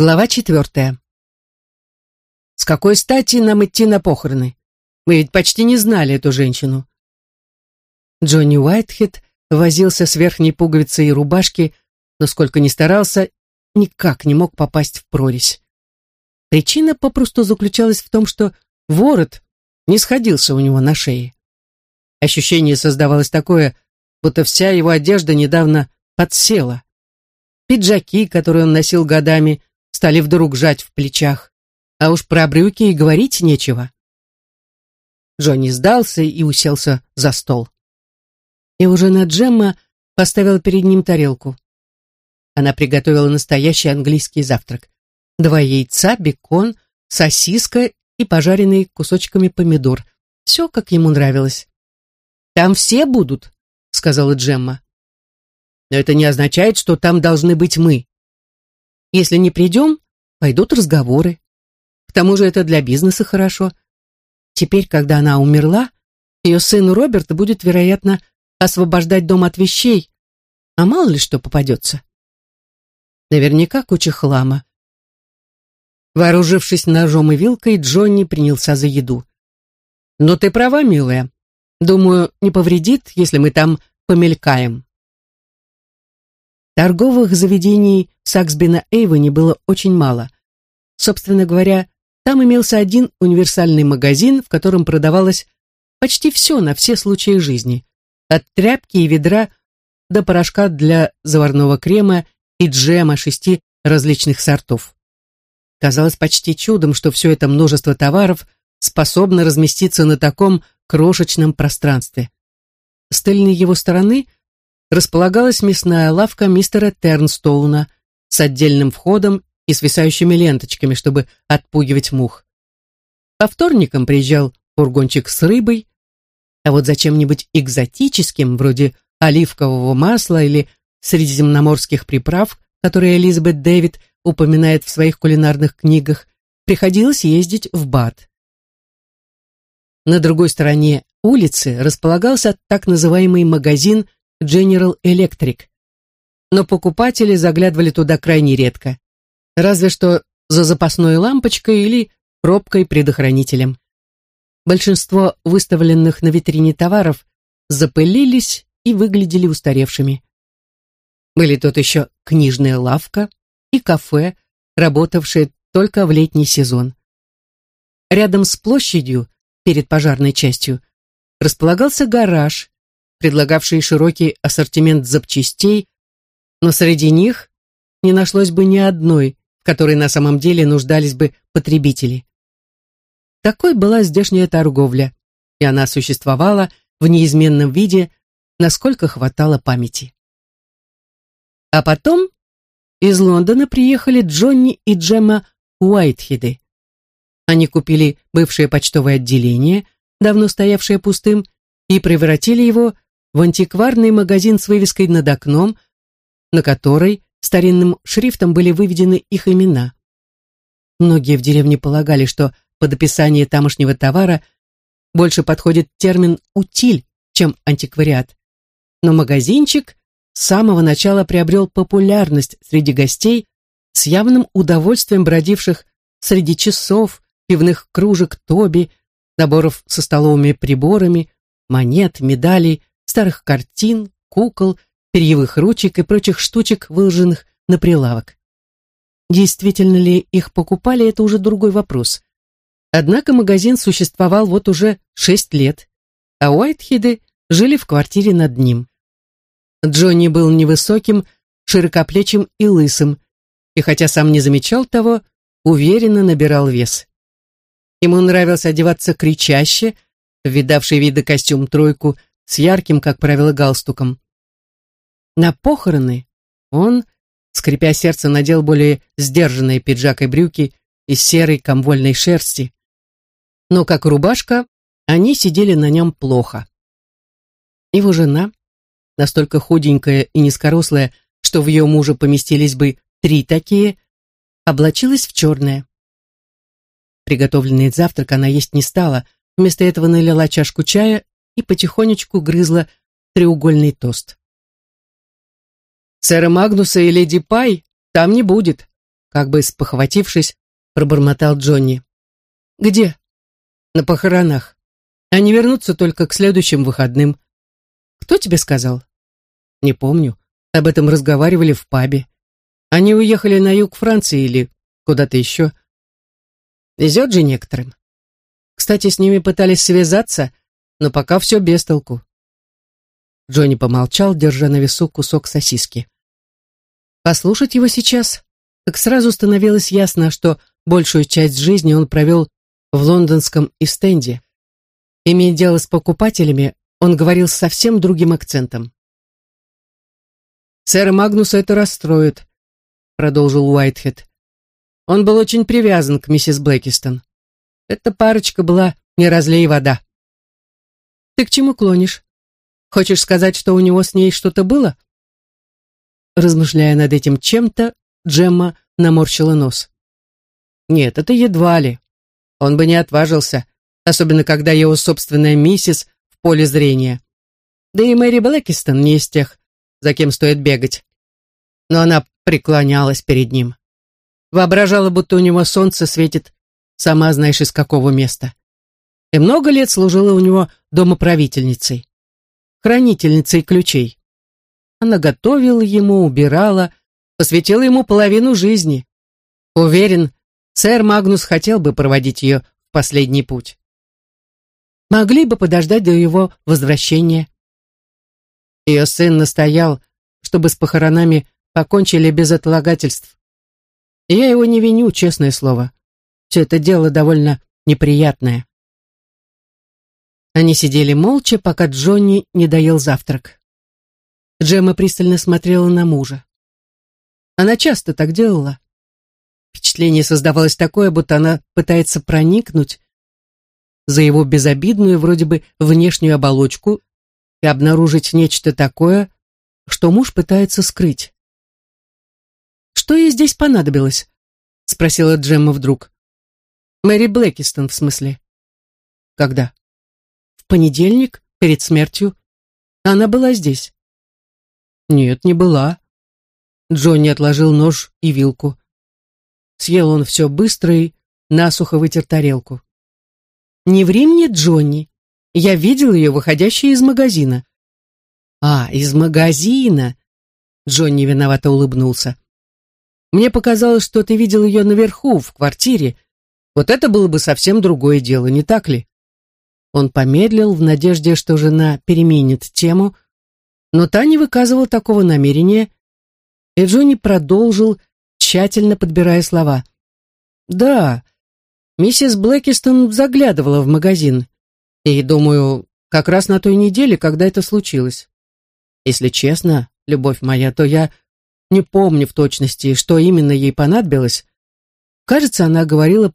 Глава четвертая. С какой стати нам идти на похороны? Мы ведь почти не знали эту женщину. Джонни Уайтхед возился с верхней пуговицей рубашки, но сколько ни старался, никак не мог попасть в прорезь. Причина попросту заключалась в том, что ворот не сходился у него на шее. Ощущение создавалось такое, будто вся его одежда недавно подсела. Пиджаки, которые он носил годами, стали вдруг жать в плечах. А уж про брюки и говорить нечего. Джонни сдался и уселся за стол. И уже на Джемма поставила перед ним тарелку. Она приготовила настоящий английский завтрак. Два яйца, бекон, сосиска и пожаренный кусочками помидор. Все, как ему нравилось. «Там все будут», — сказала Джемма. «Но это не означает, что там должны быть мы», если не придем, пойдут разговоры. К тому же это для бизнеса хорошо. Теперь, когда она умерла, ее сын Роберт будет, вероятно, освобождать дом от вещей, а мало ли что попадется. Наверняка куча хлама. Вооружившись ножом и вилкой, Джонни принялся за еду. «Но ты права, милая. Думаю, не повредит, если мы там помелькаем». Торговых заведений в Саксби на Эйвоне было очень мало. Собственно говоря, там имелся один универсальный магазин, в котором продавалось почти все на все случаи жизни. От тряпки и ведра до порошка для заварного крема и джема шести различных сортов. Казалось почти чудом, что все это множество товаров способно разместиться на таком крошечном пространстве. С тыльной его стороны – располагалась мясная лавка мистера Тернстоуна с отдельным входом и свисающими ленточками, чтобы отпугивать мух. По вторникам приезжал фургончик с рыбой, а вот за чем-нибудь экзотическим, вроде оливкового масла или средиземноморских приправ, которые Элизабет Дэвид упоминает в своих кулинарных книгах, приходилось ездить в Бат. На другой стороне улицы располагался так называемый магазин General Electric. Но покупатели заглядывали туда крайне редко. Разве что за запасной лампочкой или пробкой-предохранителем. Большинство выставленных на витрине товаров запылились и выглядели устаревшими. Были тут еще книжная лавка и кафе, работавшие только в летний сезон. Рядом с площадью, перед пожарной частью, располагался гараж, предлагавшие широкий ассортимент запчастей, но среди них не нашлось бы ни одной, в которой на самом деле нуждались бы потребители. Такой была здешняя торговля, и она существовала в неизменном виде, насколько хватало памяти. А потом из Лондона приехали Джонни и Джемма Уайтхеды. Они купили бывшее почтовое отделение, давно стоявшее пустым, и превратили его в антикварный магазин с вывеской над окном, на которой старинным шрифтом были выведены их имена. Многие в деревне полагали, что под описание тамошнего товара больше подходит термин «утиль», чем антиквариат. Но магазинчик с самого начала приобрел популярность среди гостей с явным удовольствием бродивших среди часов, пивных кружек Тоби, наборов со столовыми приборами, монет, медалей, старых картин, кукол, перьевых ручек и прочих штучек, выложенных на прилавок. Действительно ли их покупали, это уже другой вопрос. Однако магазин существовал вот уже шесть лет, а Уайтхеды жили в квартире над ним. Джонни был невысоким, широкоплечим и лысым, и хотя сам не замечал того, уверенно набирал вес. Ему нравилось одеваться кричаще, видавший виды костюм тройку с ярким, как правило, галстуком. На похороны он, скрипя сердце, надел более сдержанные пиджак и брюки из серой комвольной шерсти. Но как рубашка, они сидели на нем плохо. Его жена, настолько худенькая и низкорослая, что в ее мужа поместились бы три такие, облачилась в черное. Приготовленный завтрак она есть не стала, вместо этого налила чашку чая и потихонечку грызла треугольный тост. «Сэра Магнуса и леди Пай там не будет», как бы спохватившись, пробормотал Джонни. «Где?» «На похоронах. Они вернутся только к следующим выходным». «Кто тебе сказал?» «Не помню. Об этом разговаривали в пабе. Они уехали на юг Франции или куда-то еще. Везет же некоторым. Кстати, с ними пытались связаться, но пока все без толку. Джонни помолчал, держа на весу кусок сосиски. Послушать его сейчас, как сразу становилось ясно, что большую часть жизни он провел в лондонском Истенде. Имея дело с покупателями, он говорил с совсем другим акцентом. «Сэра Магнуса это расстроит», — продолжил Уайтхед. Он был очень привязан к миссис Блэкистон. Эта парочка была не разлей вода. «Ты к чему клонишь? Хочешь сказать, что у него с ней что-то было?» Размышляя над этим чем-то, Джемма наморщила нос. «Нет, это едва ли. Он бы не отважился, особенно когда его собственная миссис в поле зрения. Да и Мэри Блэкистон не из тех, за кем стоит бегать. Но она преклонялась перед ним. Воображала, будто у него солнце светит, сама знаешь из какого места. И много лет служила у него домоправительницей, хранительницей ключей. Она готовила ему, убирала, посвятила ему половину жизни. Уверен, сэр Магнус хотел бы проводить ее в последний путь. Могли бы подождать до его возвращения. Ее сын настоял, чтобы с похоронами покончили без отлагательств. Я его не виню, честное слово. Все это дело довольно неприятное. Они сидели молча, пока Джонни не доел завтрак. Джемма пристально смотрела на мужа. Она часто так делала. Впечатление создавалось такое, будто она пытается проникнуть за его безобидную, вроде бы, внешнюю оболочку и обнаружить нечто такое, что муж пытается скрыть. «Что ей здесь понадобилось?» — спросила Джемма вдруг. «Мэри Блэкистон, в смысле». «Когда?» «В понедельник, перед смертью. Она была здесь». «Нет, не была». Джонни отложил нож и вилку. Съел он все быстро и насухо вытер тарелку. «Не ври мне, Джонни. Я видел ее, выходящей из магазина». «А, из магазина!» Джонни виновато улыбнулся. «Мне показалось, что ты видел ее наверху, в квартире. Вот это было бы совсем другое дело, не так ли?» Он помедлил в надежде, что жена переменит тему, но та не выказывала такого намерения, и Джонни продолжил, тщательно подбирая слова. «Да, миссис Блэкистон заглядывала в магазин, и, думаю, как раз на той неделе, когда это случилось. Если честно, любовь моя, то я не помню в точности, что именно ей понадобилось. Кажется, она говорила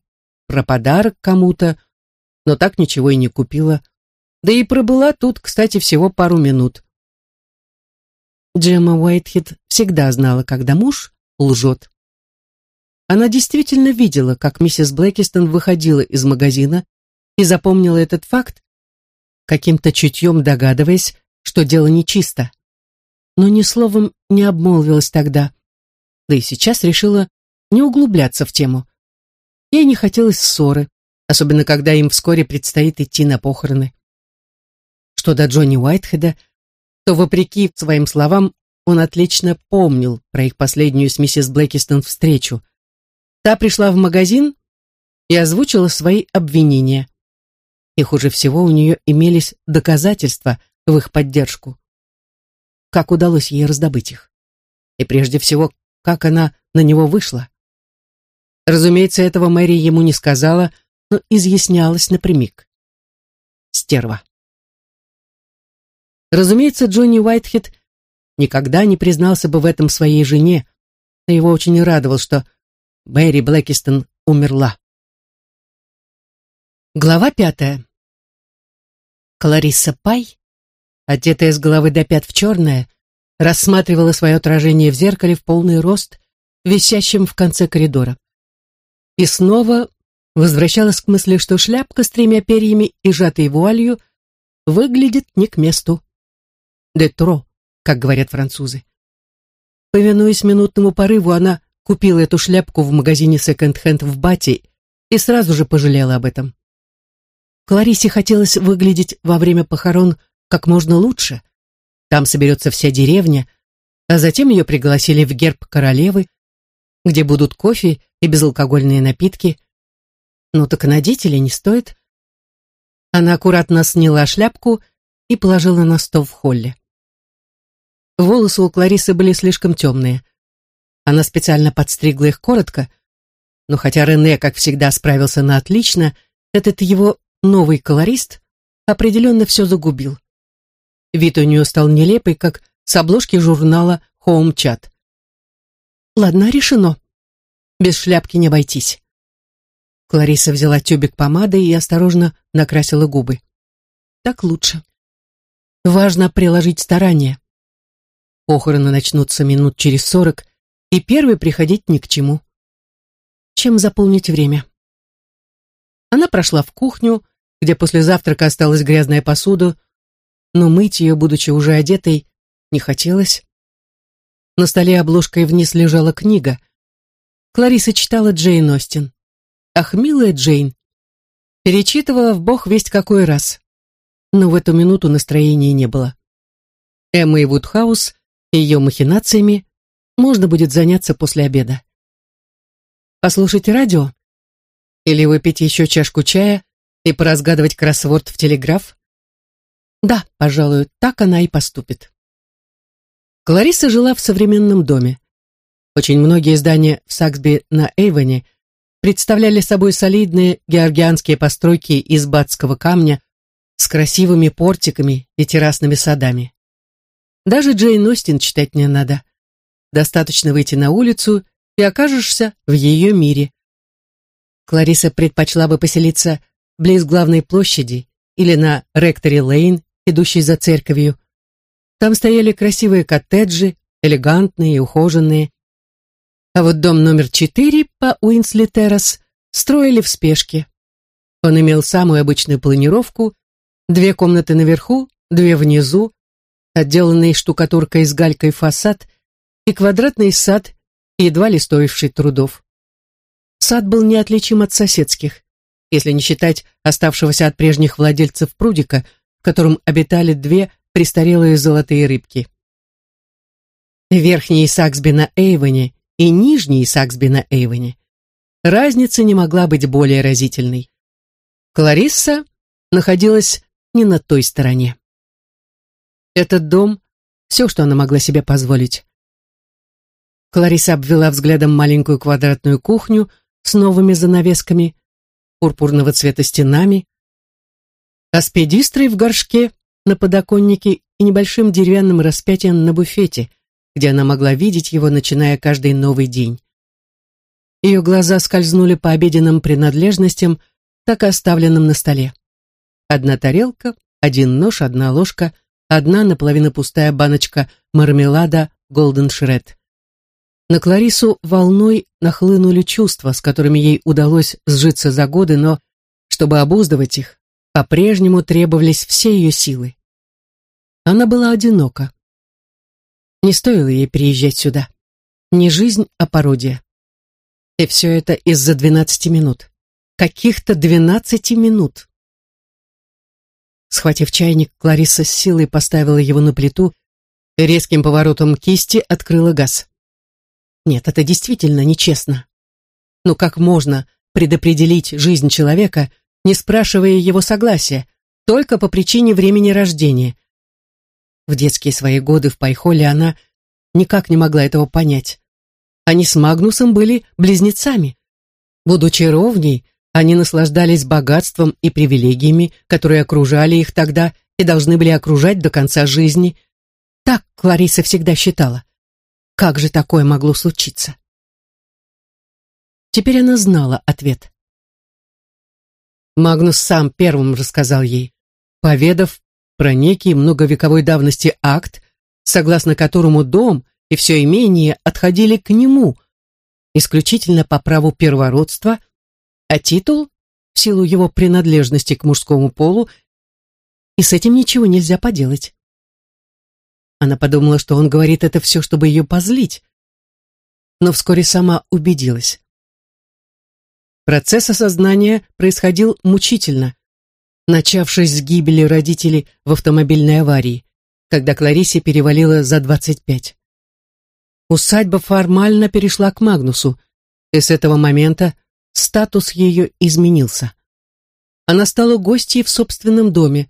про подарок кому-то, но так ничего и не купила. Да и пробыла тут, кстати, всего пару минут. Джемма Уайтхед всегда знала, когда муж лжет. Она действительно видела, как миссис Блэкистон выходила из магазина и запомнила этот факт, каким-то чутьем догадываясь, что дело нечисто но ни словом не обмолвилась тогда. Да и сейчас решила не углубляться в тему. Ей не хотелось ссоры, особенно когда им вскоре предстоит идти на похороны. Что до Джонни Уайтхеда, то, вопреки своим словам, он отлично помнил про их последнюю с миссис Блэкистон встречу. Та пришла в магазин и озвучила свои обвинения. И хуже всего у нее имелись доказательства в их поддержку как удалось ей раздобыть их. И прежде всего, как она на него вышла. Разумеется, этого Мэри ему не сказала, но изъяснялась напрямик. Стерва. Разумеется, Джонни Уайтхед никогда не признался бы в этом своей жене, но его очень радовал, что Мэри Блэкистон умерла. Глава пятая. Клариса Пай одетая с головы до пят в черное, рассматривала свое отражение в зеркале в полный рост, висящем в конце коридора. И снова возвращалась к мысли, что шляпка с тремя перьями и сжатой вуалью выглядит не к месту. «Де тро», как говорят французы. Повинуясь минутному порыву, она купила эту шляпку в магазине секонд-хенд в Бати и сразу же пожалела об этом. Кларисе хотелось выглядеть во время похорон как можно лучше. Там соберется вся деревня, а затем ее пригласили в герб королевы, где будут кофе и безалкогольные напитки. Ну так надеть или не стоит? Она аккуратно сняла шляпку и положила на стол в холле. Волосы у Кларисы были слишком темные. Она специально подстригла их коротко, но хотя Рене, как всегда, справился на отлично, этот его новый колорист определенно все загубил. Вид у нее стал нелепый, как с обложки журнала Home Chat. «Ладно, решено. Без шляпки не обойтись». Клариса взяла тюбик помады и осторожно накрасила губы. «Так лучше. Важно приложить старание. Похороны начнутся минут через сорок, и первый приходить ни к чему. Чем заполнить время? Она прошла в кухню, где после завтрака осталась грязная посуда, но мыть ее, будучи уже одетой, не хотелось. На столе обложкой вниз лежала книга. Клариса читала Джейн Остин. Ах, милая Джейн. Перечитывала в бог весть какой раз. Но в эту минуту настроения не было. Эмма и Вудхаус ее махинациями можно будет заняться после обеда. Послушать радио? Или выпить еще чашку чая и поразгадывать кроссворд в телеграф? Да, пожалуй, так она и поступит. Клариса жила в современном доме. Очень многие здания в Саксби на Эйвоне представляли собой солидные георгианские постройки из батского камня с красивыми портиками и террасными садами. Даже Джейн Остин читать не надо. Достаточно выйти на улицу, и окажешься в ее мире. Клариса предпочла бы поселиться близ главной площади или на Ректори Лейн, идущей за церковью. Там стояли красивые коттеджи, элегантные и ухоженные. А вот дом номер четыре по Уинсли Террас строили в спешке. Он имел самую обычную планировку, две комнаты наверху, две внизу, отделанный штукатуркой с галькой фасад и квадратный сад, едва ли стоивший трудов. Сад был неотличим от соседских, если не считать оставшегося от прежних владельцев прудика, в котором обитали две престарелые золотые рыбки. Верхний Саксби на Эйвоне и нижний Саксби на Эйвоне. Разница не могла быть более разительной. Кларисса находилась не на той стороне. Этот дом — все, что она могла себе позволить. Клариса обвела взглядом маленькую квадратную кухню с новыми занавесками, пурпурного цвета стенами, аспидистрой в горшке на подоконнике и небольшим деревянным распятием на буфете, где она могла видеть его, начиная каждый новый день. Ее глаза скользнули по обеденным принадлежностям, так и оставленным на столе. Одна тарелка, один нож, одна ложка, одна наполовину пустая баночка мармелада Голден Шред. На Кларису волной нахлынули чувства, с которыми ей удалось сжиться за годы, но, чтобы обуздывать их, по-прежнему требовались все ее силы. Она была одинока. Не стоило ей приезжать сюда. Не жизнь, а пародия. И все это из-за двенадцати минут. Каких-то двенадцати минут. Схватив чайник, Клариса с силой поставила его на плиту и резким поворотом кисти открыла газ. Нет, это действительно нечестно. Но как можно предопределить жизнь человека, не спрашивая его согласия, только по причине времени рождения? В детские свои годы в Пайхоле она никак не могла этого понять. Они с Магнусом были близнецами. Будучи ровней, они наслаждались богатством и привилегиями, которые окружали их тогда и должны были окружать до конца жизни. Так Клариса всегда считала. Как же такое могло случиться? Теперь она знала ответ. Магнус сам первым рассказал ей, поведав про некий многовековой давности акт, согласно которому дом и все имение отходили к нему, исключительно по праву первородства – а титул в силу его принадлежности к мужскому полу, и с этим ничего нельзя поделать. Она подумала, что он говорит это все, чтобы ее позлить. но вскоре сама убедилась. Процесс осознания происходил мучительно, начавшись с гибели родителей в автомобильной аварии, когда Кларисе перевалило за 25. Усадьба формально перешла к Магнусу, и с этого момента статус ее изменился. Она стала гостьей в собственном доме,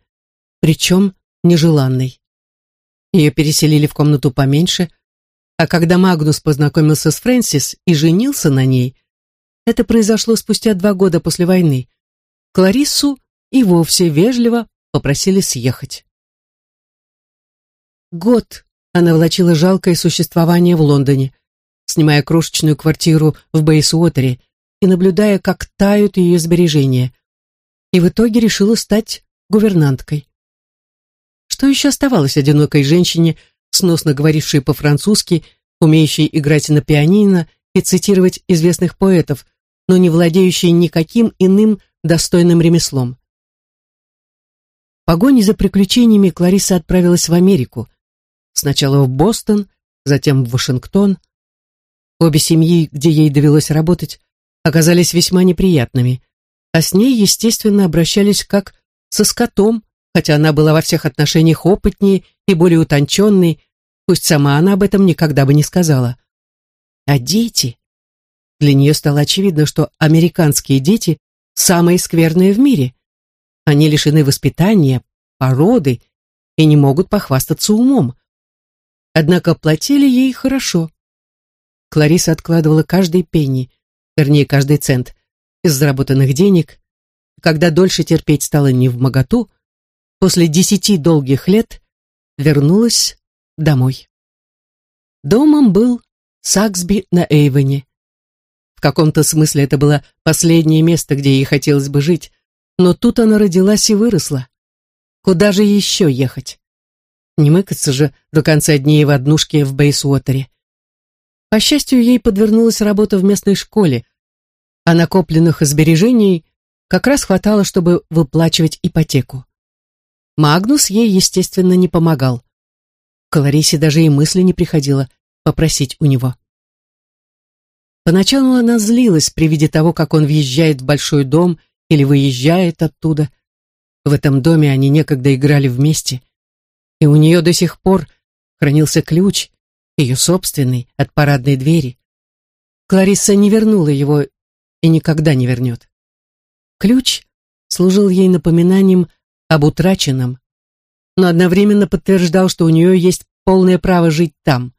причем нежеланной. Ее переселили в комнату поменьше, а когда Магнус познакомился с Фрэнсис и женился на ней, это произошло спустя два года после войны, Клариссу и вовсе вежливо попросили съехать. Год она влачила жалкое существование в Лондоне, снимая крошечную квартиру в Бейсуотере и наблюдая, как тают ее сбережения, и в итоге решила стать гувернанткой. Что еще оставалось одинокой женщине, сносно говорившей по-французски, умеющей играть на пианино и цитировать известных поэтов, но не владеющей никаким иным достойным ремеслом? Погоне за приключениями Клариса отправилась в Америку. Сначала в Бостон, затем в Вашингтон. Обе семьи, где ей довелось работать, оказались весьма неприятными, а с ней, естественно, обращались как со скотом, хотя она была во всех отношениях опытнее и более утонченной, пусть сама она об этом никогда бы не сказала. А дети? Для нее стало очевидно, что американские дети самые скверные в мире. Они лишены воспитания, породы и не могут похвастаться умом. Однако платили ей хорошо. Клариса откладывала каждый пенни, вернее, каждый цент из заработанных денег. Когда дольше терпеть стало не в моготу, после десяти долгих лет вернулась домой. Домом был Саксби на Эйвене. В каком-то смысле это было последнее место, где ей хотелось бы жить, но тут она родилась и выросла. Куда же еще ехать? Не мыкаться же до конца дней в однушке в Бейсуотере. По счастью, ей подвернулась работа в местной школе, а накопленных сбережений как раз хватало, чтобы выплачивать ипотеку. Магнус ей, естественно, не помогал. К Ларисе даже и мысли не приходило попросить у него. Поначалу она злилась при виде того, как он въезжает в большой дом или выезжает оттуда. В этом доме они некогда играли вместе, и у нее до сих пор хранился ключ, ее собственный, от парадной двери. Клариса не вернула его и никогда не вернет. Ключ служил ей напоминанием об утраченном, но одновременно подтверждал, что у нее есть полное право жить там.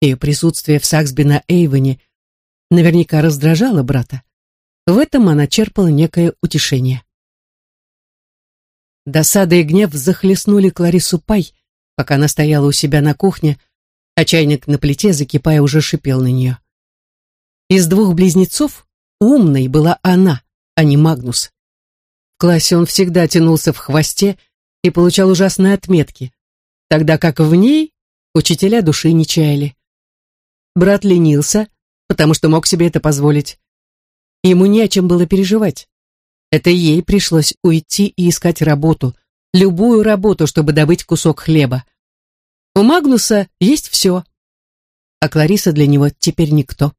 Ее присутствие в Саксби на Эйвоне наверняка раздражало брата. В этом она черпала некое утешение. Досада и гнев захлестнули Кларису Пай, пока она стояла у себя на кухне, а чайник на плите, закипая, уже шипел на нее. Из двух близнецов умной была она, а не Магнус. В классе он всегда тянулся в хвосте и получал ужасные отметки, тогда как в ней учителя души не чаяли. Брат ленился, потому что мог себе это позволить. Ему не о чем было переживать. Это ей пришлось уйти и искать работу, любую работу, чтобы добыть кусок хлеба. У Магнуса есть все, а Клариса для него теперь никто.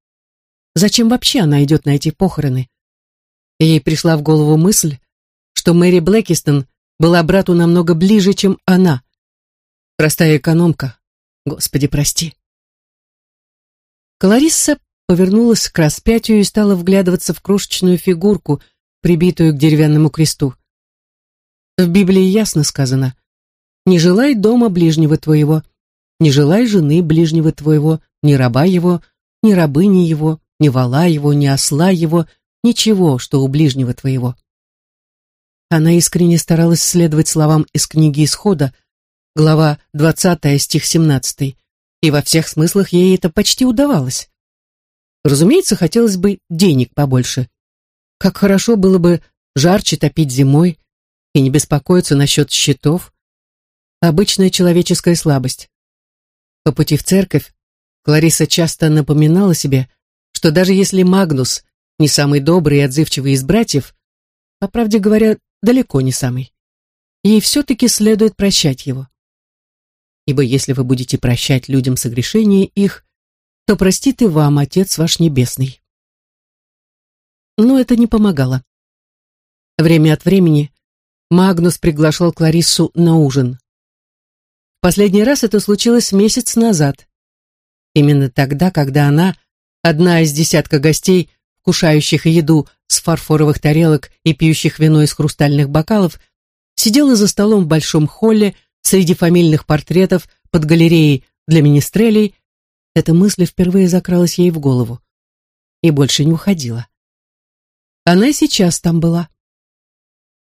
Зачем вообще она идет на эти похороны? ей пришла в голову мысль, что Мэри Блэкистон была брату намного ближе, чем она. Простая экономка. Господи, прости. Кларисса повернулась к распятию и стала вглядываться в крошечную фигурку, прибитую к деревянному кресту. В Библии ясно сказано «Не желай дома ближнего твоего, не желай жены ближнего твоего, ни раба его, ни рабыни его, ни вала его, ни осла его, ничего, что у ближнего твоего. Она искренне старалась следовать словам из книги Исхода, глава 20, стих 17, и во всех смыслах ей это почти удавалось. Разумеется, хотелось бы денег побольше. Как хорошо было бы жарче топить зимой и не беспокоиться насчет счетов. Обычная человеческая слабость. По пути в церковь Клариса часто напоминала себе, что даже если Магнус не самый добрый и отзывчивый из братьев, по правде говоря, далеко не самый, ей все-таки следует прощать его. Ибо если вы будете прощать людям согрешения их, то простит и вам Отец ваш Небесный. Но это не помогало. Время от времени Магнус приглашал Клариссу на ужин. Последний раз это случилось месяц назад. Именно тогда, когда она, одна из десятка гостей, вкушающих еду с фарфоровых тарелок и пьющих вино из хрустальных бокалов, сидела за столом в большом холле среди фамильных портретов под галереей для министрелей, эта мысль впервые закралась ей в голову и больше не уходила. Она и сейчас там была.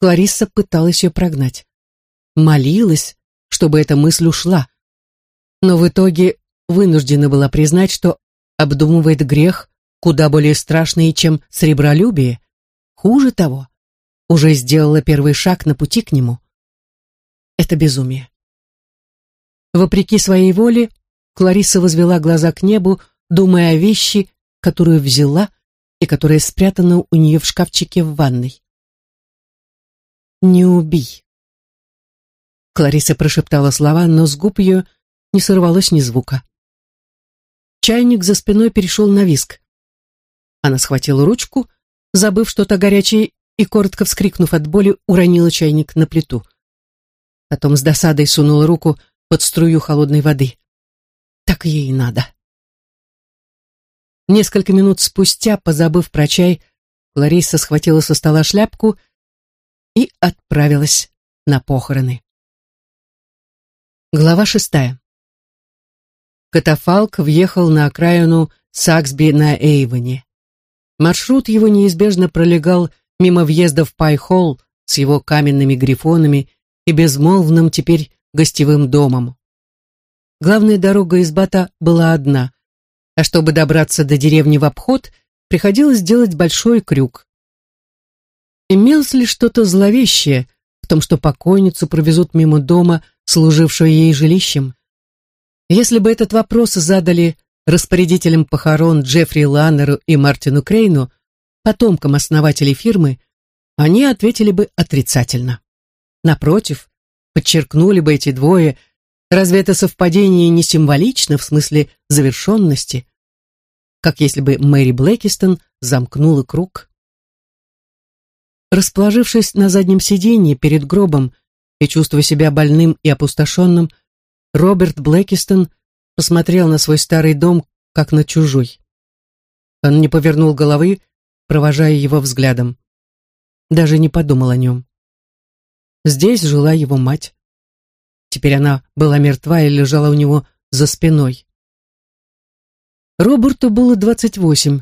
Кларисса пыталась ее прогнать. Молилась, чтобы эта мысль ушла. Но в итоге вынуждена была признать, что обдумывает грех куда более страшный, чем сребролюбие. Хуже того, уже сделала первый шаг на пути к нему. Это безумие. Вопреки своей воле, Клариса возвела глаза к небу, думая о вещи, которую взяла и которая спрятана у нее в шкафчике в ванной. «Не убий». Клариса прошептала слова, но с губ ее не сорвалось ни звука. Чайник за спиной перешел на виск. Она схватила ручку, забыв что-то горячее, и, коротко вскрикнув от боли, уронила чайник на плиту. Потом с досадой сунула руку под струю холодной воды. Так ей и надо. Несколько минут спустя, позабыв про чай, Лариса схватила со стола шляпку и отправилась на похороны. Глава шестая. Катафалк въехал на окраину Саксби на Эйвоне. Маршрут его неизбежно пролегал мимо въезда в Пай-Холл с его каменными грифонами и безмолвным теперь гостевым домом. Главная дорога из Бата была одна, а чтобы добраться до деревни в обход, приходилось делать большой крюк. Имелось ли что-то зловещее в том, что покойницу провезут мимо дома, служившего ей жилищем? Если бы этот вопрос задали распорядителям похорон Джеффри Ланнеру и Мартину Крейну, потомкам основателей фирмы, они ответили бы отрицательно. Напротив, подчеркнули бы эти двое, разве это совпадение не символично в смысле завершенности? Как если бы Мэри Блэкистон замкнула круг. Расположившись на заднем сиденье перед гробом и чувствуя себя больным и опустошенным, Роберт Блэкистон посмотрел на свой старый дом, как на чужой. Он не повернул головы, провожая его взглядом. Даже не подумал о нем. Здесь жила его мать. Теперь она была мертва и лежала у него за спиной. Роберту было двадцать восемь.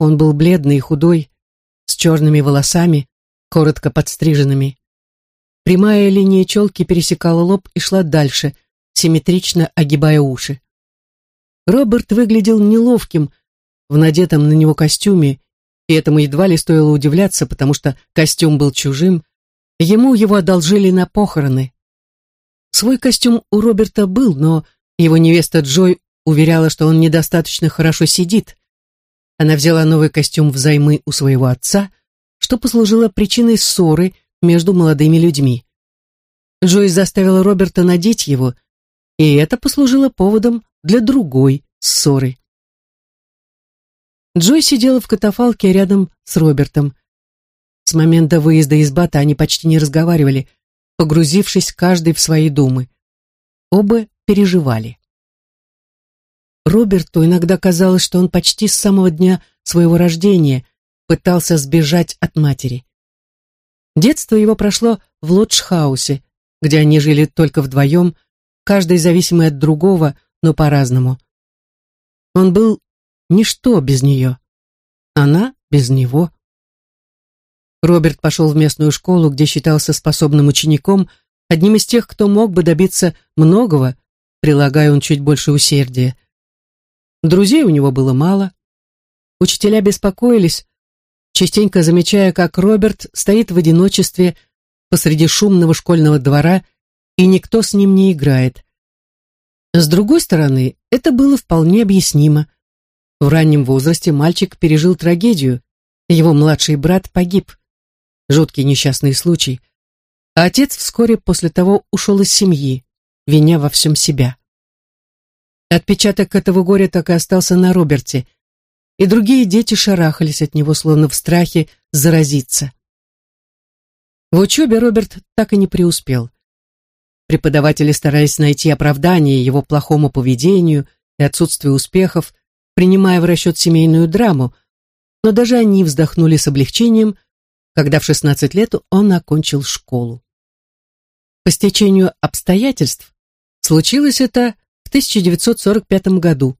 Он был бледный и худой, с черными волосами, коротко подстриженными. Прямая линия челки пересекала лоб и шла дальше, симметрично огибая уши. Роберт выглядел неловким в надетом на него костюме, и этому едва ли стоило удивляться, потому что костюм был чужим. Ему его одолжили на похороны. Свой костюм у Роберта был, но его невеста Джой уверяла, что он недостаточно хорошо сидит. Она взяла новый костюм взаймы у своего отца, что послужило причиной ссоры между молодыми людьми. Джой заставила Роберта надеть его, и это послужило поводом для другой ссоры. Джой сидела в катафалке рядом с Робертом. С момента выезда из Бата они почти не разговаривали, погрузившись каждый в свои думы. Оба переживали. Роберту иногда казалось, что он почти с самого дня своего рождения пытался сбежать от матери. Детство его прошло в лодж-хаусе, где они жили только вдвоем, каждый зависимый от другого, но по-разному. Он был ничто без нее. Она без него. Роберт пошел в местную школу, где считался способным учеником, одним из тех, кто мог бы добиться многого, прилагая он чуть больше усердия. Друзей у него было мало. Учителя беспокоились, частенько замечая, как Роберт стоит в одиночестве посреди шумного школьного двора и никто с ним не играет. С другой стороны, это было вполне объяснимо. В раннем возрасте мальчик пережил трагедию, его младший брат погиб. Жуткий несчастный случай. А отец вскоре после того ушел из семьи, виня во всем себя. Отпечаток этого горя так и остался на Роберте, и другие дети шарахались от него, словно в страхе заразиться. В учебе Роберт так и не преуспел. Преподаватели старались найти оправдание его плохому поведению и отсутствию успехов, принимая в расчет семейную драму, но даже они вздохнули с облегчением, когда в 16 лет он окончил школу. По стечению обстоятельств случилось это в 1945 году,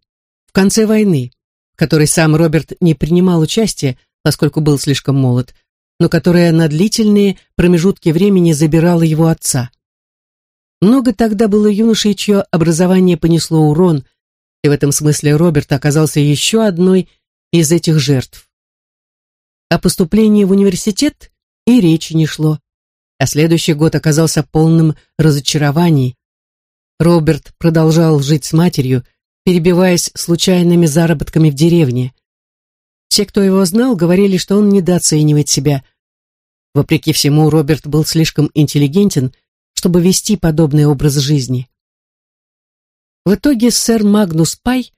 в конце войны, в которой сам Роберт не принимал участия, поскольку был слишком молод, но которая на длительные промежутки времени забирала его отца. Много тогда было юношей, чье образование понесло урон, и в этом смысле Роберт оказался еще одной из этих жертв. О поступлении в университет и речи не шло, а следующий год оказался полным разочарований. Роберт продолжал жить с матерью, перебиваясь случайными заработками в деревне. Все, кто его знал, говорили, что он недооценивает себя. Вопреки всему, Роберт был слишком интеллигентен, чтобы вести подобный образ жизни. В итоге сэр Магнус Пай,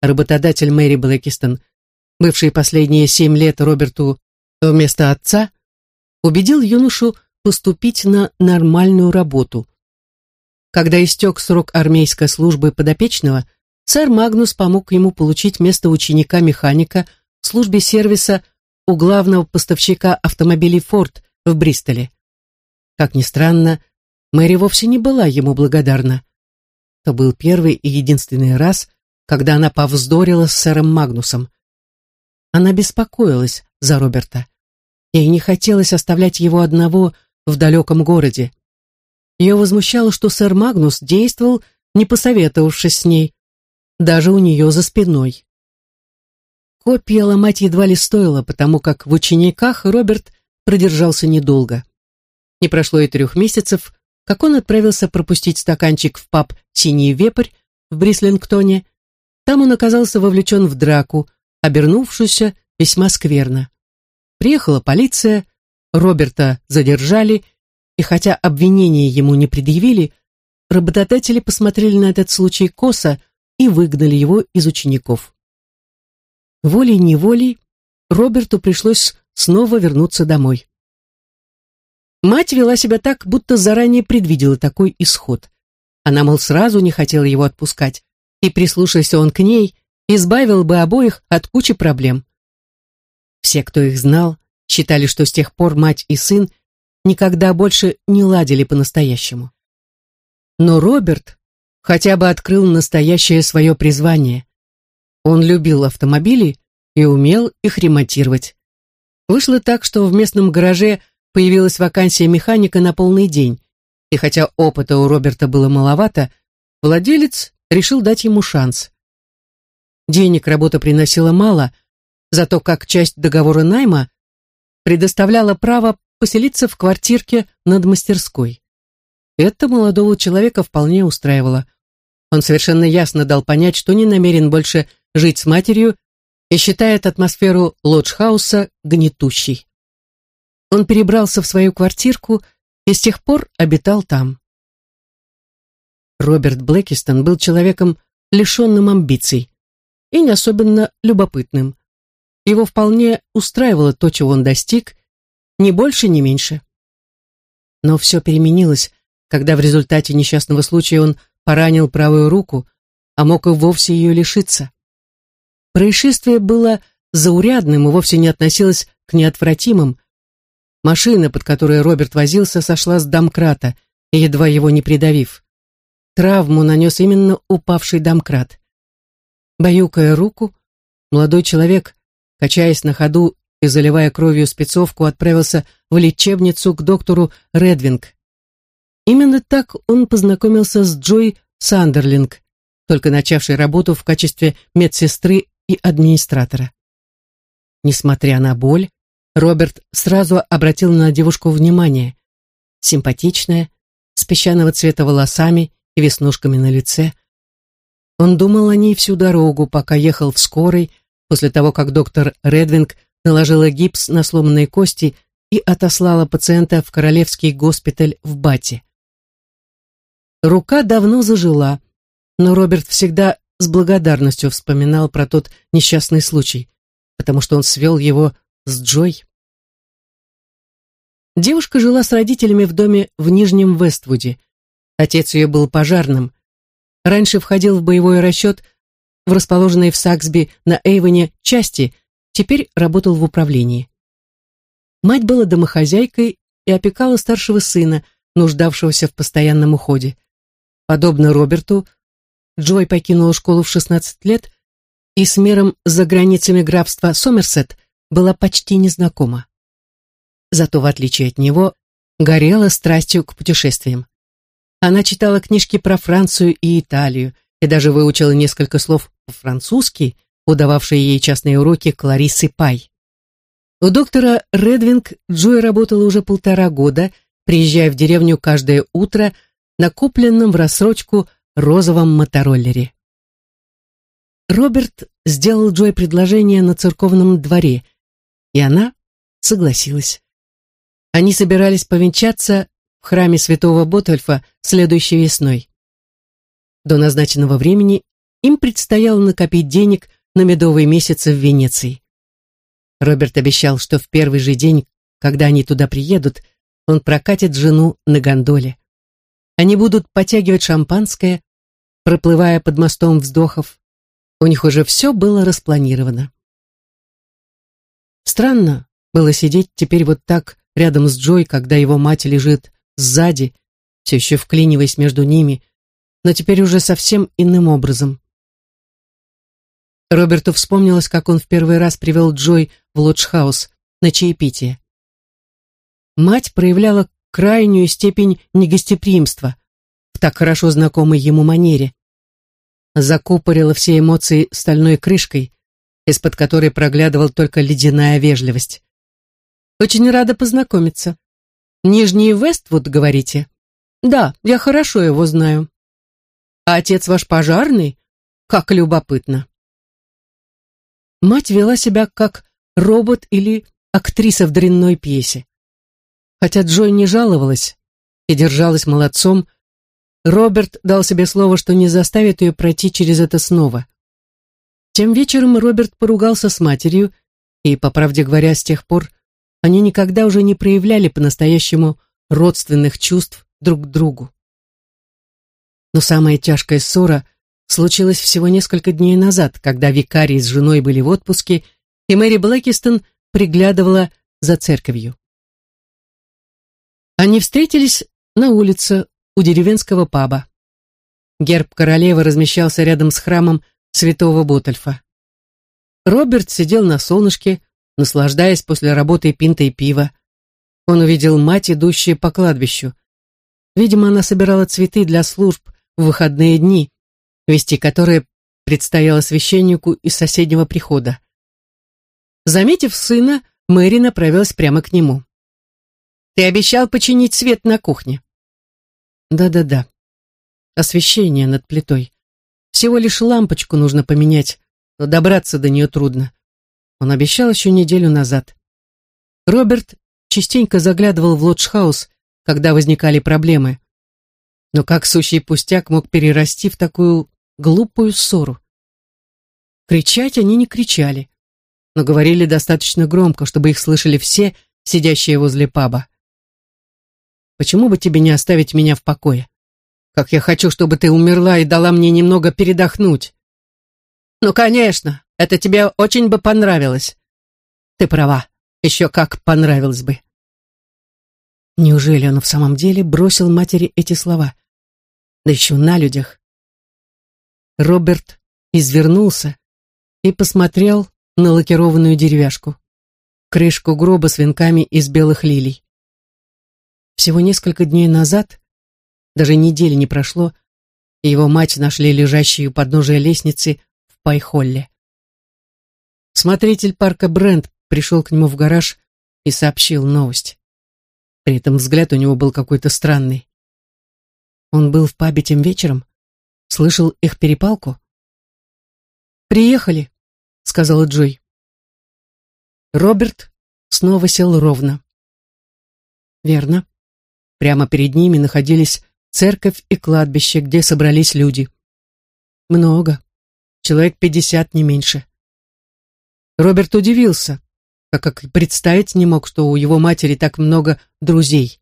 работодатель Мэри Блэкистон, бывший последние семь лет Роберту вместо отца, убедил юношу поступить на нормальную работу. Когда истек срок армейской службы подопечного, сэр Магнус помог ему получить место ученика-механика в службе сервиса у главного поставщика автомобилей Форд в Бристоле. Как ни странно, Мэри вовсе не была ему благодарна. Это был первый и единственный раз, когда она повздорила с сэром Магнусом. Она беспокоилась за Роберта. Ей не хотелось оставлять его одного в далеком городе. Ее возмущало, что сэр Магнус действовал, не посоветовавшись с ней, даже у нее за спиной. Копья ломать едва ли стоило, потому как в учениках Роберт продержался недолго. Не прошло и трех месяцев, как он отправился пропустить стаканчик в паб «Синий вепрь» в Брислингтоне. Там он оказался вовлечен в драку, обернувшуюся весьма скверно. Приехала полиция, Роберта задержали, и хотя обвинения ему не предъявили, работодатели посмотрели на этот случай косо и выгнали его из учеников. Волей-неволей Роберту пришлось снова вернуться домой. Мать вела себя так, будто заранее предвидела такой исход. Она, мол, сразу не хотела его отпускать, и, прислушайся он к ней, избавил бы обоих от кучи проблем. Все, кто их знал, считали, что с тех пор мать и сын никогда больше не ладили по-настоящему. Но Роберт хотя бы открыл настоящее свое призвание. Он любил автомобили и умел их ремонтировать. Вышло так, что в местном гараже появилась вакансия механика на полный день, и хотя опыта у Роберта было маловато, владелец решил дать ему шанс. Денег работа приносила мало, зато как часть договора найма предоставляла право поселиться в квартирке над мастерской. Это молодого человека вполне устраивало. Он совершенно ясно дал понять, что не намерен больше жить с матерью и считает атмосферу лоджхауса гнетущей. Он перебрался в свою квартирку и с тех пор обитал там. Роберт Блэкистон был человеком, лишенным амбиций и не особенно любопытным. Его вполне устраивало то, чего он достиг, ни больше, ни меньше. Но все переменилось, когда в результате несчастного случая он поранил правую руку, а мог и вовсе ее лишиться. Происшествие было заурядным и вовсе не относилось к неотвратимым. Машина, под которой Роберт возился, сошла с домкрата, едва его не придавив. Травму нанес именно упавший домкрат. Баюкая руку, молодой человек качаясь на ходу и заливая кровью спецовку, отправился в лечебницу к доктору Редвинг. Именно так он познакомился с Джой Сандерлинг, только начавшей работу в качестве медсестры и администратора. Несмотря на боль, Роберт сразу обратил на девушку внимание. Симпатичная, с песчаного цвета волосами и веснушками на лице. Он думал о ней всю дорогу, пока ехал в скорой, после того, как доктор Редвинг наложила гипс на сломанные кости и отослала пациента в Королевский госпиталь в Бате. Рука давно зажила, но Роберт всегда с благодарностью вспоминал про тот несчастный случай, потому что он свел его с Джой. Девушка жила с родителями в доме в Нижнем Вествуде. Отец ее был пожарным. Раньше входил в боевой расчет в расположенной в Саксби на Эйвоне части, теперь работал в управлении. Мать была домохозяйкой и опекала старшего сына, нуждавшегося в постоянном уходе. Подобно Роберту, Джой покинула школу в 16 лет и с миром за границами графства Сомерсет была почти незнакома. Зато, в отличие от него, горела страстью к путешествиям. Она читала книжки про Францию и Италию и даже выучила несколько слов по-французски, удававшие ей частные уроки Клариссы Пай. У доктора Редвинг Джой работала уже полтора года, приезжая в деревню каждое утро на купленном в рассрочку розовом мотороллере. Роберт сделал Джой предложение на церковном дворе, и она согласилась. Они собирались повенчаться в храме святого Ботольфа следующей весной. До назначенного времени им предстояло накопить денег на медовые месяцы в Венеции. Роберт обещал, что в первый же день, когда они туда приедут, он прокатит жену на гондоле. Они будут потягивать шампанское, проплывая под мостом вздохов. У них уже все было распланировано. Странно было сидеть теперь вот так рядом с Джой, когда его мать лежит сзади, все еще вклиниваясь между ними, но теперь уже совсем иным образом. Роберту вспомнилось, как он в первый раз привел Джой в лоджхаус на чаепитие. Мать проявляла крайнюю степень негостеприимства в так хорошо знакомой ему манере. Закупорила все эмоции стальной крышкой, из-под которой проглядывал только ледяная вежливость. Очень рада познакомиться. Нижний Вествуд, говорите? Да, я хорошо его знаю. А отец ваш пожарный? Как любопытно. Мать вела себя как робот или актриса в дрянной пьесе. Хотя Джой не жаловалась и держалась молодцом, Роберт дал себе слово, что не заставит ее пройти через это снова. Тем вечером Роберт поругался с матерью, и, по правде говоря, с тех пор они никогда уже не проявляли по-настоящему родственных чувств друг к другу. Но самая тяжкая ссора случилась всего несколько дней назад, когда викарий с женой были в отпуске, и Мэри Блэкистон приглядывала за церковью. Они встретились на улице у деревенского паба. Герб королевы размещался рядом с храмом святого Ботальфа. Роберт сидел на солнышке, наслаждаясь после работы пинтой пива. Он увидел мать, идущую по кладбищу. Видимо, она собирала цветы для служб в выходные дни, вести которые предстояло священнику из соседнего прихода. Заметив сына, Мэри направилась прямо к нему. «Ты обещал починить свет на кухне». «Да-да-да. Освещение над плитой. Всего лишь лампочку нужно поменять, но добраться до нее трудно. Он обещал еще неделю назад. Роберт частенько заглядывал в лоджхаус, когда возникали проблемы. Но как сущий пустяк мог перерасти в такую глупую ссору? Кричать они не кричали, но говорили достаточно громко, чтобы их слышали все, сидящие возле паба. «Почему бы тебе не оставить меня в покое? Как я хочу, чтобы ты умерла и дала мне немного передохнуть!» «Ну, конечно, это тебе очень бы понравилось. Ты права, еще как понравилось бы. Неужели он в самом деле бросил матери эти слова? Да еще на людях. Роберт извернулся и посмотрел на лакированную деревяшку, крышку гроба с венками из белых лилий. Всего несколько дней назад, даже недели не прошло, его мать нашли лежащей у подножия лестницы в Пайхолле. Смотритель парка Брент пришел к нему в гараж и сообщил новость. При этом взгляд у него был какой-то странный. Он был в пабе тем вечером? Слышал их перепалку? «Приехали», — сказала Джой. Роберт снова сел ровно. Верно. Прямо перед ними находились церковь и кладбище, где собрались люди. Много, человек пятьдесят, не меньше. Роберт удивился, так как представить не мог, что у его матери так много друзей.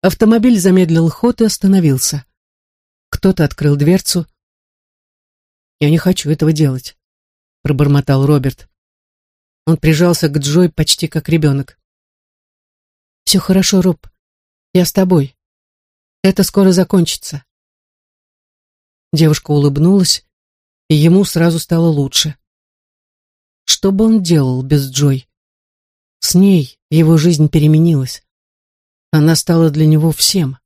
Автомобиль замедлил ход и остановился. Кто-то открыл дверцу. «Я не хочу этого делать», — пробормотал Роберт. Он прижался к Джой почти как ребенок. «Все хорошо, Роб. Я с тобой. Это скоро закончится». Девушка улыбнулась, и ему сразу стало лучше. Что бы он делал без Джой? С ней его жизнь переменилась. Она стала для него всем.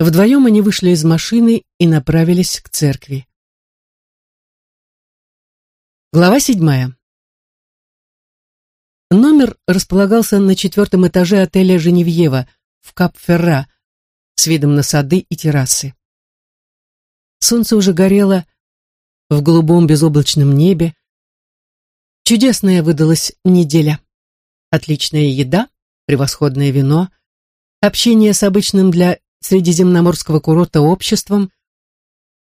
Вдвоем они вышли из машины и направились к церкви. Глава седьмая. Номер располагался на четвертом этаже отеля «Женевьева» в Кап-Ферра с видом на сады и террасы. Солнце уже горело в голубом безоблачном небе, Чудесная выдалась неделя. Отличная еда, превосходное вино, общение с обычным для средиземноморского курорта обществом.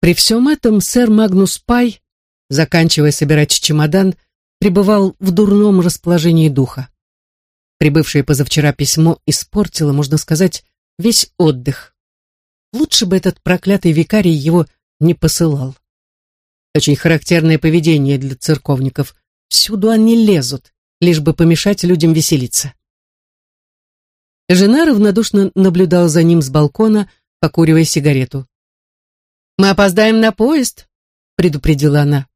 При всем этом сэр Магнус Пай, заканчивая собирать чемодан, пребывал в дурном расположении духа. Прибывшее позавчера письмо испортило, можно сказать, весь отдых. Лучше бы этот проклятый викарий его не посылал. Очень характерное поведение для церковников – Всюду они лезут, лишь бы помешать людям веселиться. Жена равнодушно наблюдала за ним с балкона, покуривая сигарету. «Мы опоздаем на поезд», — предупредила она.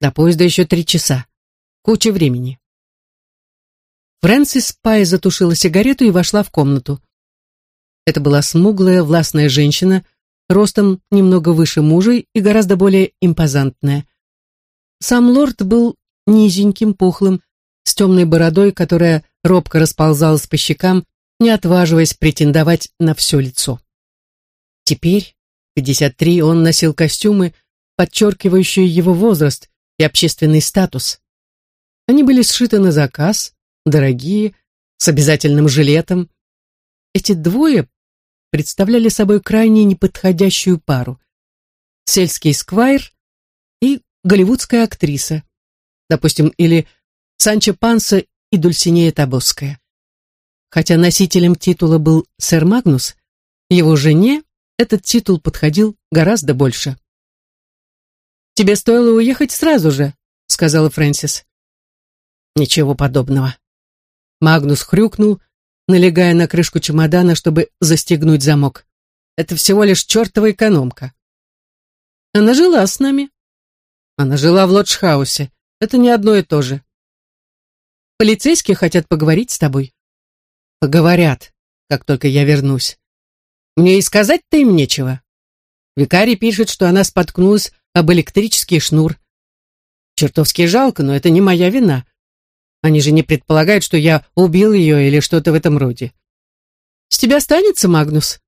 «До поезда еще три часа. Куча времени». Фрэнсис Пай затушила сигарету и вошла в комнату. Это была смуглая, властная женщина, ростом немного выше мужа и гораздо более импозантная. Сам лорд был низеньким, пухлым, с темной бородой, которая робко расползалась по щекам, не отваживаясь претендовать на все лицо. Теперь, в 53, он носил костюмы, подчеркивающие его возраст и общественный статус. Они были сшиты на заказ, дорогие, с обязательным жилетом. Эти двое представляли собой крайне неподходящую пару. Сельский сквайр и голливудская актриса допустим, или Санчо Панса и Дульсинея Табосская. Хотя носителем титула был сэр Магнус, его жене этот титул подходил гораздо больше. «Тебе стоило уехать сразу же», — сказала Фрэнсис. «Ничего подобного». Магнус хрюкнул, налегая на крышку чемодана, чтобы застегнуть замок. «Это всего лишь чертова экономка». «Она жила с нами». «Она жила в Лоджхаусе. Это не одно и то же. Полицейские хотят поговорить с тобой. Поговорят, как только я вернусь. Мне и сказать-то им нечего. Викарий пишет, что она споткнулась об электрический шнур. Чертовски жалко, но это не моя вина. Они же не предполагают, что я убил ее или что-то в этом роде. С тебя останется, Магнус?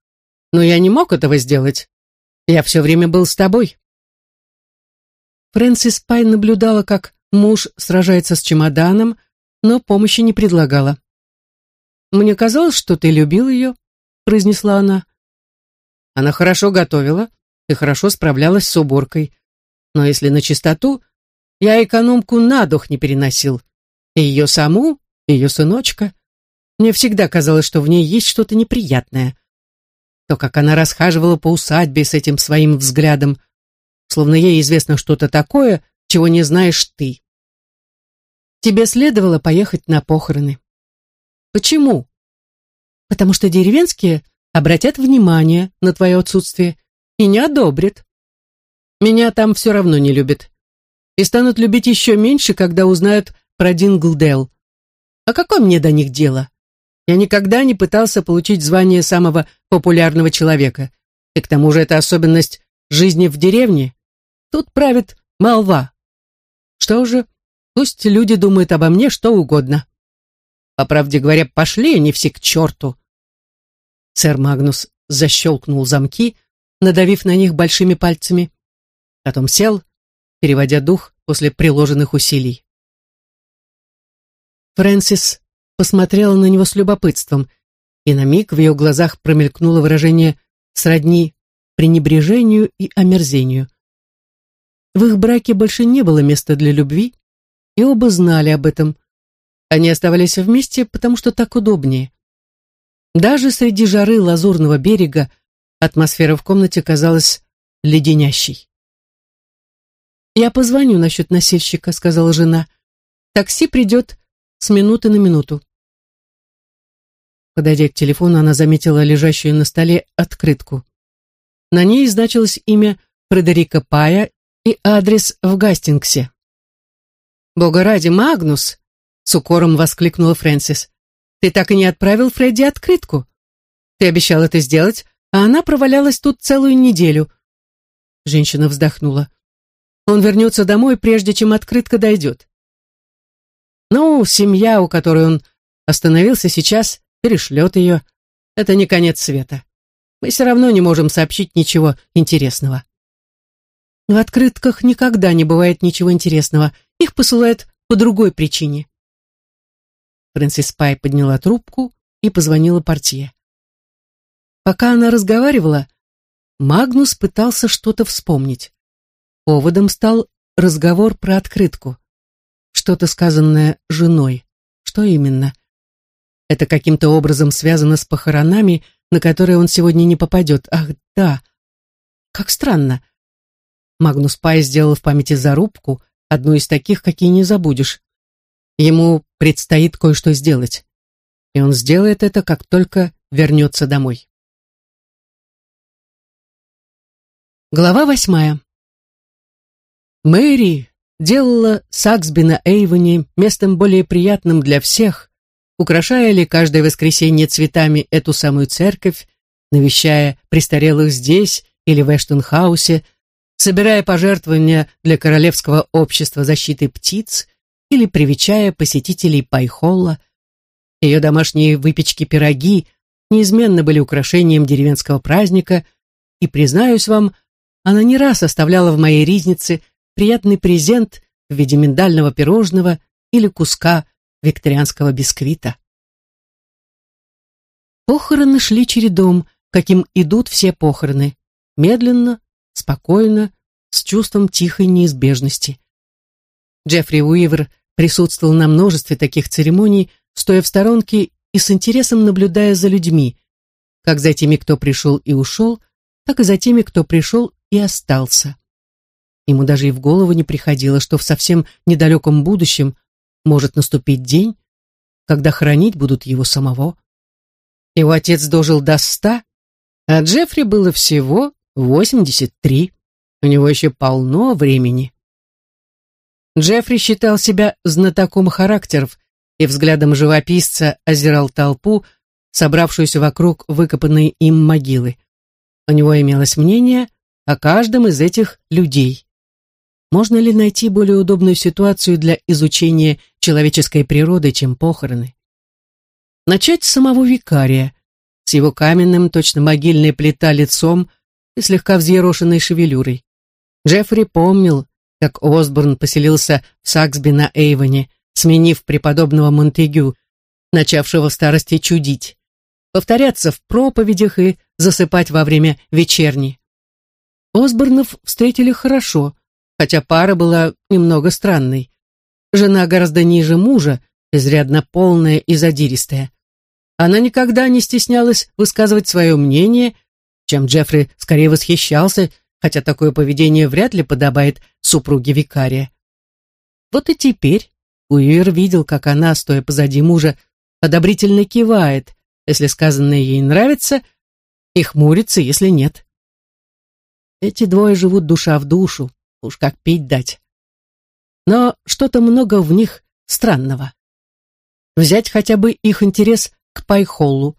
Но я не мог этого сделать. Я все время был с тобой. Фрэнсис Пай наблюдала, как Муж сражается с чемоданом, но помощи не предлагала. «Мне казалось, что ты любил ее», — произнесла она. Она хорошо готовила и хорошо справлялась с уборкой. Но если на чистоту, я экономку на дух не переносил. И ее саму, и ее сыночка. Мне всегда казалось, что в ней есть что-то неприятное. То, как она расхаживала по усадьбе с этим своим взглядом, словно ей известно что-то такое, чего не знаешь ты. Тебе следовало поехать на похороны. Почему? Потому что деревенские обратят внимание на твое отсутствие и не одобрят. Меня там все равно не любят. И станут любить еще меньше, когда узнают про Динглдейл. А какое мне до них дело? Я никогда не пытался получить звание самого популярного человека. И к тому же это особенность жизни в деревне. Тут правит молва. Что же, пусть люди думают обо мне что угодно. По правде говоря, пошли они все к черту. Сэр Магнус защелкнул замки, надавив на них большими пальцами. Потом сел, переводя дух после приложенных усилий. Фрэнсис посмотрела на него с любопытством, и на миг в ее глазах промелькнуло выражение сродни пренебрежению и омерзению. В их браке больше не было места для любви, и оба знали об этом. Они оставались вместе, потому что так удобнее. Даже среди жары лазурного берега атмосфера в комнате казалась леденящей. «Я позвоню насчет носильщика», — сказала жена. «Такси придет с минуты на минуту». Подойдя к телефону, она заметила лежащую на столе открытку. На ней значилось имя Фредерика Пая и адрес в Гастингсе. «Бога ради, Магнус!» — с укором воскликнула Фрэнсис. «Ты так и не отправил Фредди открытку. Ты обещал это сделать, а она провалялась тут целую неделю». Женщина вздохнула. «Он вернется домой, прежде чем открытка дойдет». «Ну, семья, у которой он остановился сейчас, перешлет ее. Это не конец света. Мы все равно не можем сообщить ничего интересного». В открытках никогда не бывает ничего интересного. Их посылают по другой причине. Фрэнсис Пай подняла трубку и позвонила портье. Пока она разговаривала, Магнус пытался что-то вспомнить. Поводом стал разговор про открытку. Что-то сказанное женой. Что именно? Это каким-то образом связано с похоронами, на которые он сегодня не попадет. Ах, да. Как странно. Магнус Пай сделал в памяти зарубку, одну из таких, какие не забудешь. Ему предстоит кое-что сделать. И он сделает это, как только вернется домой. Глава восьмая. Мэри делала Саксби на местом более приятным для всех, украшая ли каждое воскресенье цветами эту самую церковь, навещая престарелых здесь или в Эштонхаусе, собирая пожертвования для Королевского общества защиты птиц или привечая посетителей Пайхолла. Ее домашние выпечки-пироги неизменно были украшением деревенского праздника, и, признаюсь вам, она не раз оставляла в моей ризнице приятный презент в виде миндального пирожного или куска викторианского бисквита. Похороны шли чередом, каким идут все похороны, медленно, спокойно, с чувством тихой неизбежности. Джеффри Уивер присутствовал на множестве таких церемоний, стоя в сторонке и с интересом наблюдая за людьми, как за теми, кто пришел и ушел, так и за теми, кто пришел и остался. Ему даже и в голову не приходило, что в совсем недалеком будущем может наступить день, когда хранить будут его самого. Его отец дожил до ста, а Джеффри было всего 83. У него еще полно времени. Джеффри считал себя знатоком характеров и взглядом живописца озирал толпу, собравшуюся вокруг выкопанной им могилы. У него имелось мнение о каждом из этих людей. Можно ли найти более удобную ситуацию для изучения человеческой природы, чем похороны? Начать с самого викария, с его каменным, точно могильная плита лицом, и слегка взъерошенной шевелюрой. Джеффри помнил, как Осборн поселился в Саксби на Эйвоне, сменив преподобного Монтегю, начавшего в старости чудить, повторяться в проповедях и засыпать во время вечерни. Осборнов встретили хорошо, хотя пара была немного странной. Жена гораздо ниже мужа, изрядно полная и задиристая. Она никогда не стеснялась высказывать свое мнение – чем Джеффри скорее восхищался, хотя такое поведение вряд ли подобает супруге викария. Вот и теперь Уивер видел, как она, стоя позади мужа, одобрительно кивает, если сказанное ей нравится, и хмурится, если нет. Эти двое живут душа в душу, уж как пить дать. Но что-то много в них странного. Взять хотя бы их интерес к Пайхоллу.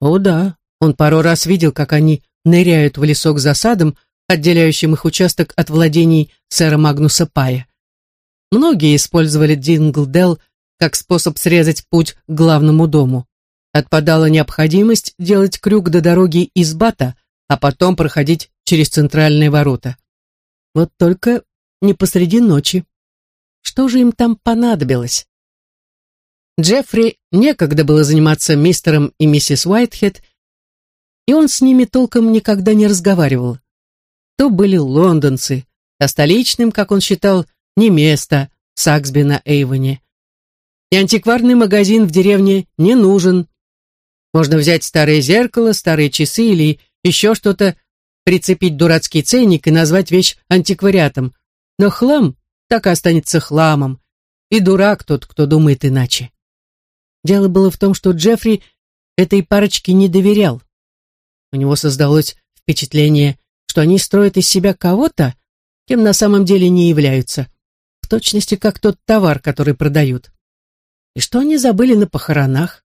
О да, он пару раз видел, как они ныряют в лесок за садом, отделяющим их участок от владений сэра Магнуса Пая. Многие использовали Динглдел как способ срезать путь к главному дому. Отпадала необходимость делать крюк до дороги из Бата, а потом проходить через центральные ворота. Вот только не посреди ночи. Что же им там понадобилось? Джеффри некогда было заниматься мистером и миссис Уайтхед, и он с ними толком никогда не разговаривал. То были лондонцы, а столичным, как он считал, не место Саксби на Эйвоне. И антикварный магазин в деревне не нужен. Можно взять старое зеркало, старые часы или еще что-то, прицепить дурацкий ценник и назвать вещь антиквариатом. Но хлам так и останется хламом. И дурак тот, кто думает иначе. Дело было в том, что Джеффри этой парочке не доверял. У него создалось впечатление, что они строят из себя кого-то, кем на самом деле не являются, в точности как тот товар, который продают. И что они забыли на похоронах?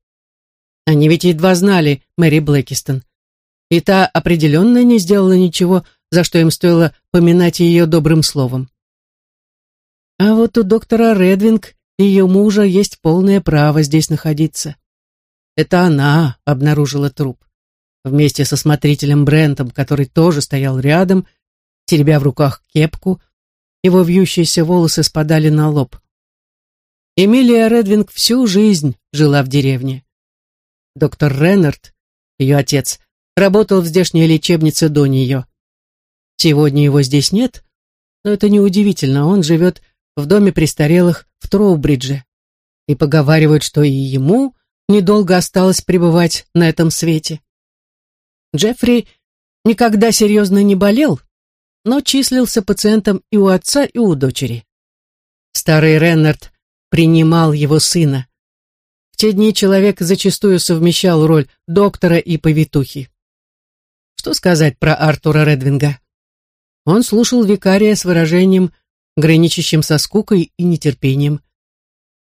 Они ведь едва знали Мэри Блэкистон. И та определенно не сделала ничего, за что им стоило поминать ее добрым словом. А вот у доктора Редвинг и ее мужа есть полное право здесь находиться. Это она обнаружила труп. Вместе со смотрителем Брентом, который тоже стоял рядом, теребя в руках кепку, его вьющиеся волосы спадали на лоб. Эмилия Редвинг всю жизнь жила в деревне. Доктор Реннард, ее отец, работал в здешней лечебнице до нее. Сегодня его здесь нет, но это неудивительно, он живет в доме престарелых в Троубридже. И поговаривают, что и ему недолго осталось пребывать на этом свете. Джеффри никогда серьезно не болел, но числился пациентом и у отца, и у дочери. Старый Реннард принимал его сына. В те дни человек зачастую совмещал роль доктора и повитухи. Что сказать про Артура Редвинга? Он слушал викария с выражением, граничащим со скукой и нетерпением.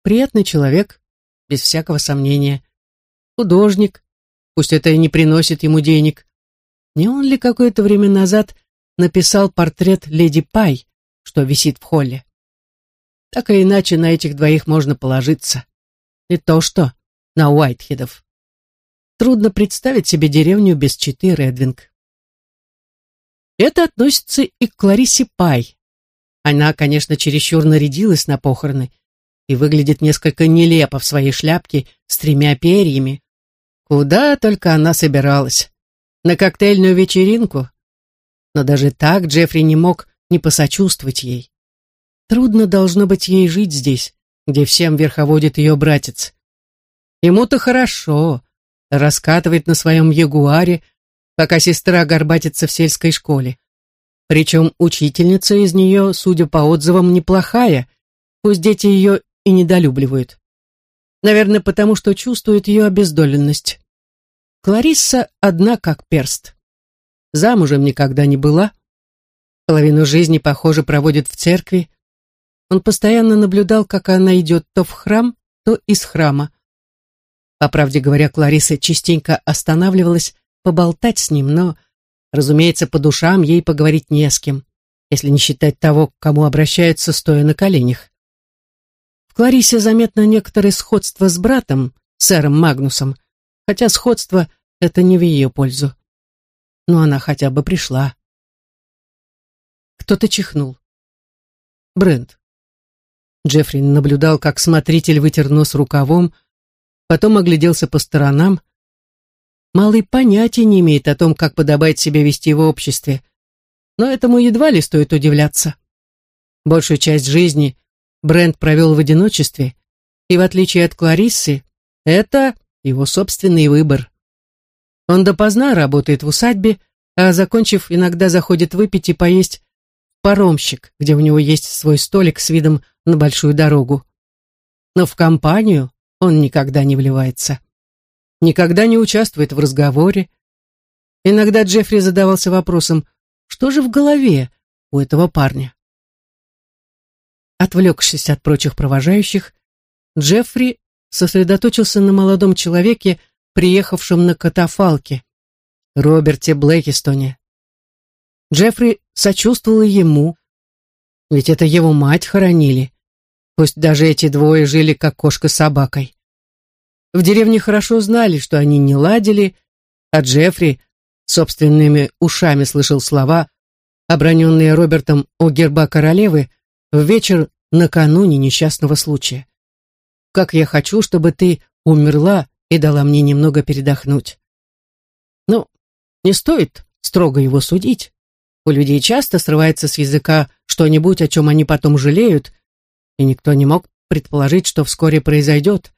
Приятный человек, без всякого сомнения. Художник, пусть это и не приносит ему денег. Не он ли какое-то время назад написал портрет леди Пай, что висит в холле? Так и иначе на этих двоих можно положиться. Не то что на Уайтхедов. Трудно представить себе деревню без читы Редвинг. Это относится и к Кларисе Пай. Она, конечно, чересчур нарядилась на похороны и выглядит несколько нелепо в своей шляпке с тремя перьями. Куда только она собиралась. На коктейльную вечеринку. Но даже так Джеффри не мог не посочувствовать ей. Трудно должно быть ей жить здесь, где всем верховодит ее братец. Ему-то хорошо, раскатывает на своем ягуаре, пока сестра горбатится в сельской школе. Причем учительница из нее, судя по отзывам, неплохая, пусть дети ее и недолюбливают. Наверное, потому что чувствуют ее обездоленность. Кларисса одна как перст. Замужем никогда не была. Половину жизни, похоже, проводит в церкви. Он постоянно наблюдал, как она идет то в храм, то из храма. По правде говоря, Клариса частенько останавливалась поболтать с ним, но, разумеется, по душам ей поговорить не с кем, если не считать того, к кому обращаются, стоя на коленях. В Кларисе заметно некоторое сходство с братом, сэром Магнусом, хотя сходство это не в ее пользу. Но она хотя бы пришла. Кто-то чихнул. Брент. Джеффри наблюдал, как смотритель вытер нос рукавом, потом огляделся по сторонам. Малый понятия не имеет о том, как подобает себя вести в обществе, но этому едва ли стоит удивляться. Большую часть жизни Брент провел в одиночестве, и в отличие от Клариссы, это его собственный выбор. Он допоздна работает в усадьбе, а, закончив, иногда заходит выпить и поесть паромщик, где у него есть свой столик с видом на большую дорогу. Но в компанию он никогда не вливается. Никогда не участвует в разговоре. Иногда Джеффри задавался вопросом, что же в голове у этого парня? Отвлекшись от прочих провожающих, Джеффри сосредоточился на молодом человеке, приехавшем на катафалке, Роберте Блэкистоне. Джеффри сочувствовал ему, ведь это его мать хоронили, пусть даже эти двое жили как кошка с собакой. В деревне хорошо знали, что они не ладили, а Джеффри собственными ушами слышал слова, оброненные Робертом о герба королевы, в вечер накануне несчастного случая. Как я хочу, чтобы ты умерла и дала мне немного передохнуть. Ну, не стоит строго его судить. У людей часто срывается с языка что-нибудь, о чем они потом жалеют, и никто не мог предположить, что вскоре произойдет.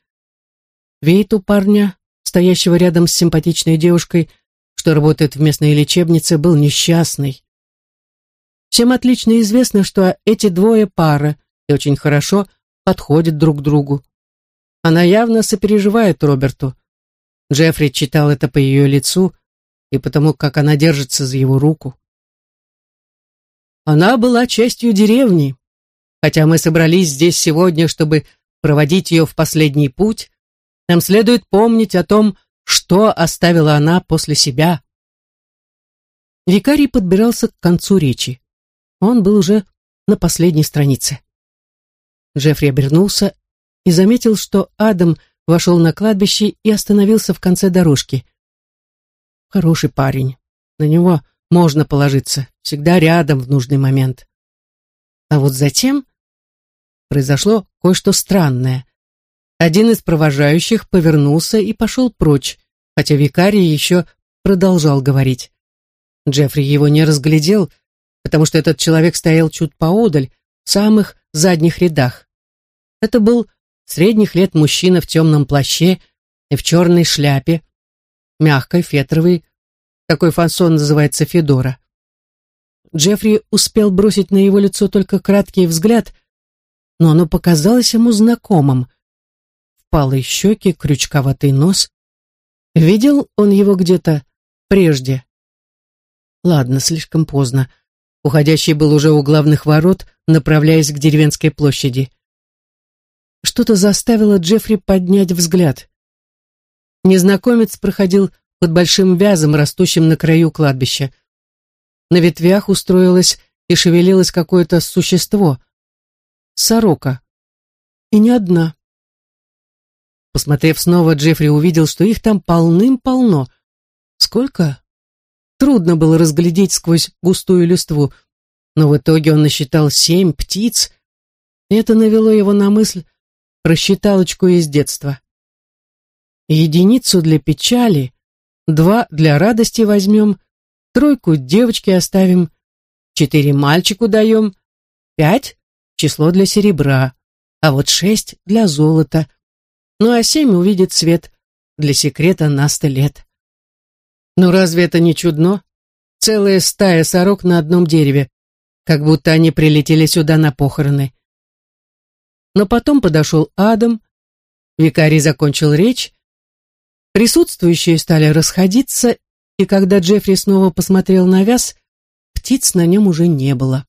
Вид у парня, стоящего рядом с симпатичной девушкой, что работает в местной лечебнице, был несчастный. Всем отлично известно, что эти двое пара и очень хорошо подходят друг другу. Она явно сопереживает Роберту. Джеффри читал это по ее лицу и потому, как она держится за его руку. Она была частью деревни. Хотя мы собрались здесь сегодня, чтобы проводить ее в последний путь, нам следует помнить о том, что оставила она после себя. Викарий подбирался к концу речи. Он был уже на последней странице. Джеффри обернулся и заметил, что Адам вошел на кладбище и остановился в конце дорожки. Хороший парень. На него можно положиться, всегда рядом в нужный момент. А вот затем произошло кое-что странное. Один из провожающих повернулся и пошел прочь, хотя викарий еще продолжал говорить. Джеффри его не разглядел, потому что этот человек стоял чуть поодаль, в самых задних рядах. Это был средних лет мужчина в темном плаще и в черной шляпе, мягкой, фетровой, такой фасон называется Федора. Джеффри успел бросить на его лицо только краткий взгляд, но оно показалось ему знакомым. Впалые щеки, крючковатый нос. Видел он его где-то прежде? Ладно, слишком поздно. Уходящий был уже у главных ворот, направляясь к деревенской площади. Что-то заставило Джеффри поднять взгляд. Незнакомец проходил под большим вязом, растущим на краю кладбища. На ветвях устроилось и шевелилось какое-то существо. Сорока. И не одна. Посмотрев снова, Джеффри увидел, что их там полным-полно. Сколько? Трудно было разглядеть сквозь густую листву, но в итоге он насчитал семь птиц, и это навело его на мысль про считалочку из детства. Единицу для печали, два для радости возьмем, тройку девочке оставим, четыре мальчику даем, пять — число для серебра, а вот шесть — для золота, ну а семь увидит свет для секрета на сто лет. Ну разве это не чудно? Целая стая сорок на одном дереве, как будто они прилетели сюда на похороны. Но потом подошел Адам, викарий закончил речь, присутствующие стали расходиться, и когда Джеффри снова посмотрел на вяз, птиц на нем уже не было.